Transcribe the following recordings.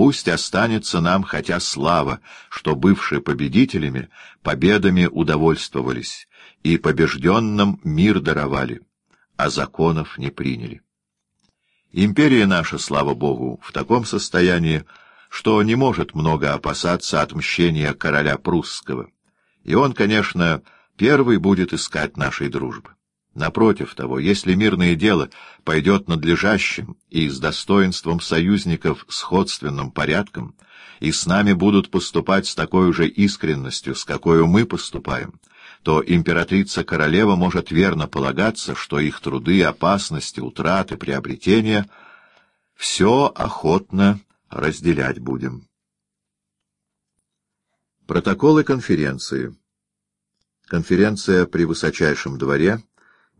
Пусть останется нам хотя слава, что бывшие победителями победами удовольствовались и побежденным мир даровали, а законов не приняли. Империя наша, слава Богу, в таком состоянии, что не может много опасаться отмщения короля прусского, и он, конечно, первый будет искать нашей дружбы. Напротив того, если мирное дело пойдет надлежащим и с достоинством союзников сходственным порядком, и с нами будут поступать с такой же искренностью, с какой мы поступаем, то императрица-королева может верно полагаться, что их труды, опасности, утраты, приобретения — все охотно разделять будем. Протоколы конференции Конференция при высочайшем дворе —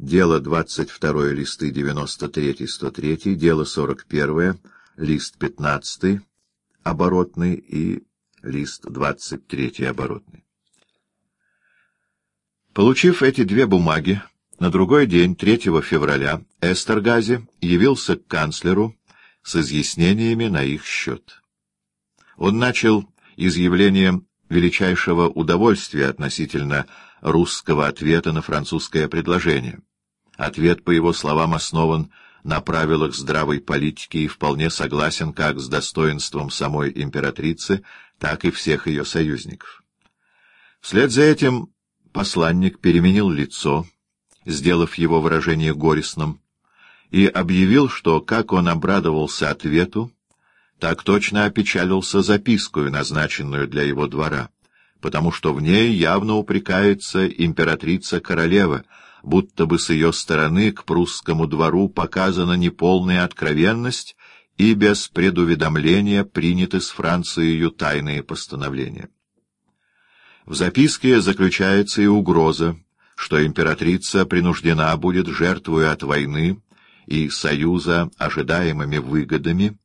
Дело 22 листы 93-103, дело 41 лист 15 оборотный и лист 23 оборотный. Получив эти две бумаги, на другой день, 3 февраля, Эстергази явился к канцлеру с изъяснениями на их счет. Он начал изъявлением величайшего удовольствия относительно русского ответа на французское предложение — Ответ, по его словам, основан на правилах здравой политики и вполне согласен как с достоинством самой императрицы, так и всех ее союзников. Вслед за этим посланник переменил лицо, сделав его выражение горестным, и объявил, что, как он обрадовался ответу, так точно опечалился запискою, назначенную для его двора, потому что в ней явно упрекается императрица-королева — будто бы с ее стороны к прусскому двору показана неполная откровенность и без предуведомления приняты с Францией тайные постановления. В записке заключается и угроза, что императрица принуждена будет, жертвуя от войны и союза ожидаемыми выгодами,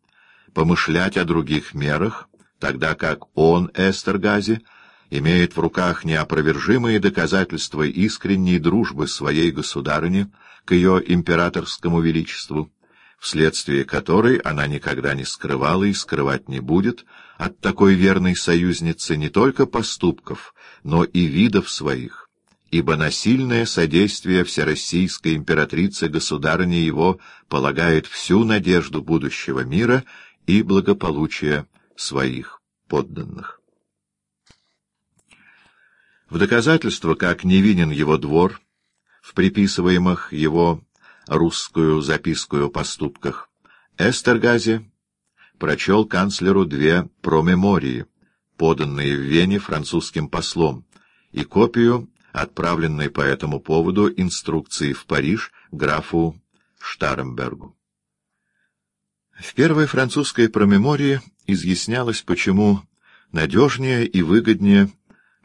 помышлять о других мерах, тогда как он, Эстергази, имеет в руках неопровержимые доказательства искренней дружбы своей государыни к ее императорскому величеству, вследствие которой она никогда не скрывала и скрывать не будет от такой верной союзницы не только поступков, но и видов своих, ибо насильное содействие всероссийской императрицы государыни его полагает всю надежду будущего мира и благополучия своих подданных. В доказательство, как невинен его двор, в приписываемых его русскую записку о поступках, Эстергази прочел канцлеру две промемории, поданные в Вене французским послом, и копию, отправленной по этому поводу инструкции в Париж графу Штарембергу. В первой французской промемории изъяснялось, почему надежнее и выгоднее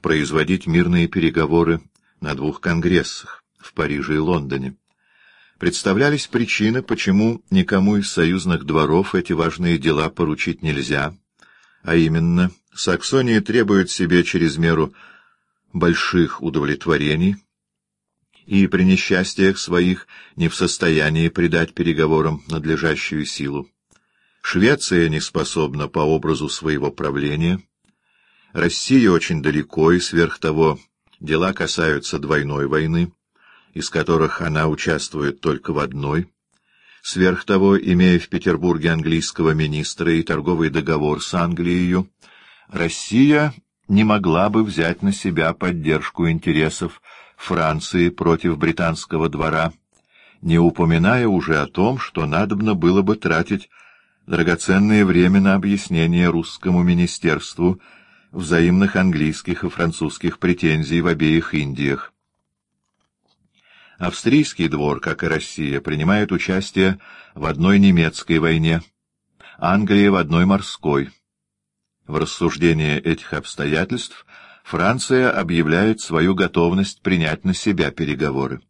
производить мирные переговоры на двух конгрессах в Париже и Лондоне. Представлялись причины, почему никому из союзных дворов эти важные дела поручить нельзя, а именно, Саксония требует себе через меру больших удовлетворений и при несчастьях своих не в состоянии придать переговорам надлежащую силу. Швеция не способна по образу своего правления — Россия очень далеко, и сверх того дела касаются двойной войны, из которых она участвует только в одной. Сверх того, имея в Петербурге английского министра и торговый договор с Англией, Россия не могла бы взять на себя поддержку интересов Франции против британского двора, не упоминая уже о том, что надобно было бы тратить драгоценное время на объяснение русскому министерству взаимных английских и французских претензий в обеих Индиях. Австрийский двор, как и Россия, принимает участие в одной немецкой войне, Англия в одной морской. В рассуждение этих обстоятельств Франция объявляет свою готовность принять на себя переговоры.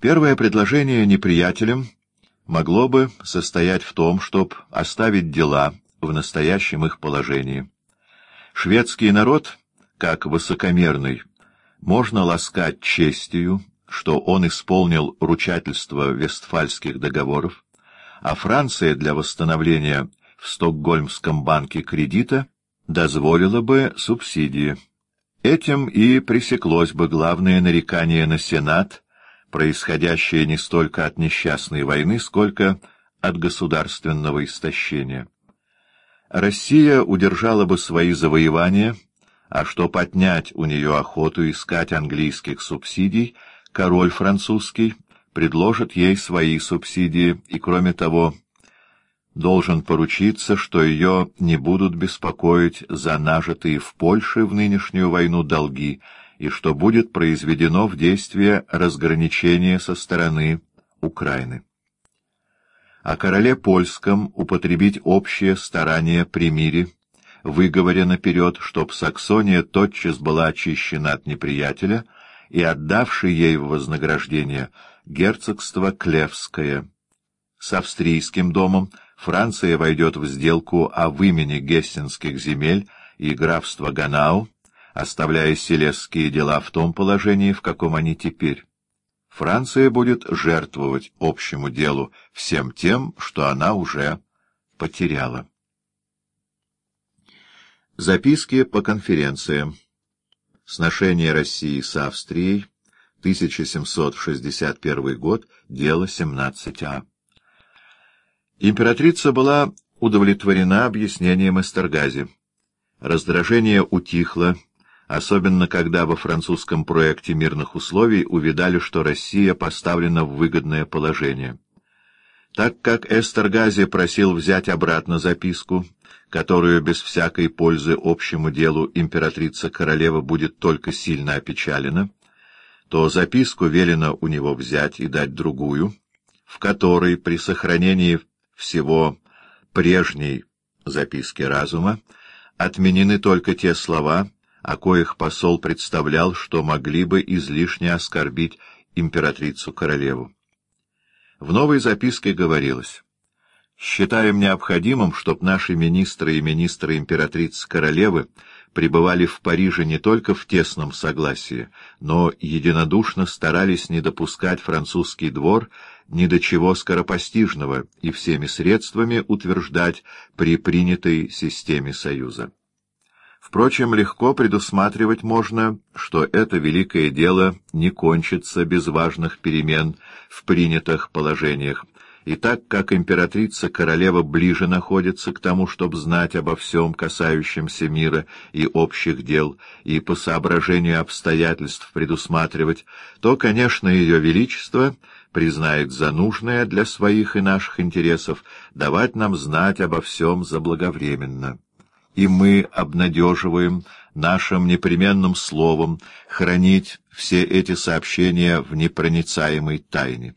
Первое предложение неприятелям могло бы состоять в том, чтобы оставить дела в настоящем их положении Шведский народ, как высокомерный, можно ласкать честью, что он исполнил ручательство Вестфальских договоров, а Франция для восстановления в Стокгольмском банке кредита дозволило бы субсидии. Этим и пресеклось бы главное нарекание на Сенат, происходящее не столько от несчастной войны, сколько от государственного истощения. Россия удержала бы свои завоевания, а чтоб отнять у нее охоту искать английских субсидий, король французский предложит ей свои субсидии и, кроме того, должен поручиться, что ее не будут беспокоить за нажитые в Польше в нынешнюю войну долги и что будет произведено в действие разграничение со стороны Украины. О короле польском употребить общее старание при мире, выговоря наперед, чтоб Саксония тотчас была очищена от неприятеля и отдавший ей в вознаграждение герцогство Клевское. С австрийским домом Франция войдет в сделку о вымене гессенских земель и графства Ганау, оставляя селесские дела в том положении, в каком они теперь. Франция будет жертвовать общему делу всем тем, что она уже потеряла. Записки по конференциям. Сношение России с Австрией. 1761 год. Дело 17а. Императрица была удовлетворена объяснением Эстергази. Раздражение утихло, особенно когда во французском проекте мирных условий увидали, что Россия поставлена в выгодное положение. Так как Эстергази просил взять обратно записку, которую без всякой пользы общему делу императрица-королева будет только сильно опечалена, то записку велено у него взять и дать другую, в которой при сохранении всего прежней записки разума отменены только те слова, о коих посол представлял, что могли бы излишне оскорбить императрицу-королеву. В новой записке говорилось «Считаем необходимым, чтоб наши министры и министры императрицы-королевы пребывали в Париже не только в тесном согласии, но единодушно старались не допускать французский двор ни до чего скоропостижного и всеми средствами утверждать при принятой системе Союза. Впрочем, легко предусматривать можно, что это великое дело не кончится без важных перемен в принятых положениях, и так как императрица-королева ближе находится к тому, чтобы знать обо всем, касающемся мира и общих дел, и по соображению обстоятельств предусматривать, то, конечно, ее величество признает за нужное для своих и наших интересов давать нам знать обо всем заблаговременно. И мы обнадеживаем нашим непременным словом хранить все эти сообщения в непроницаемой тайне.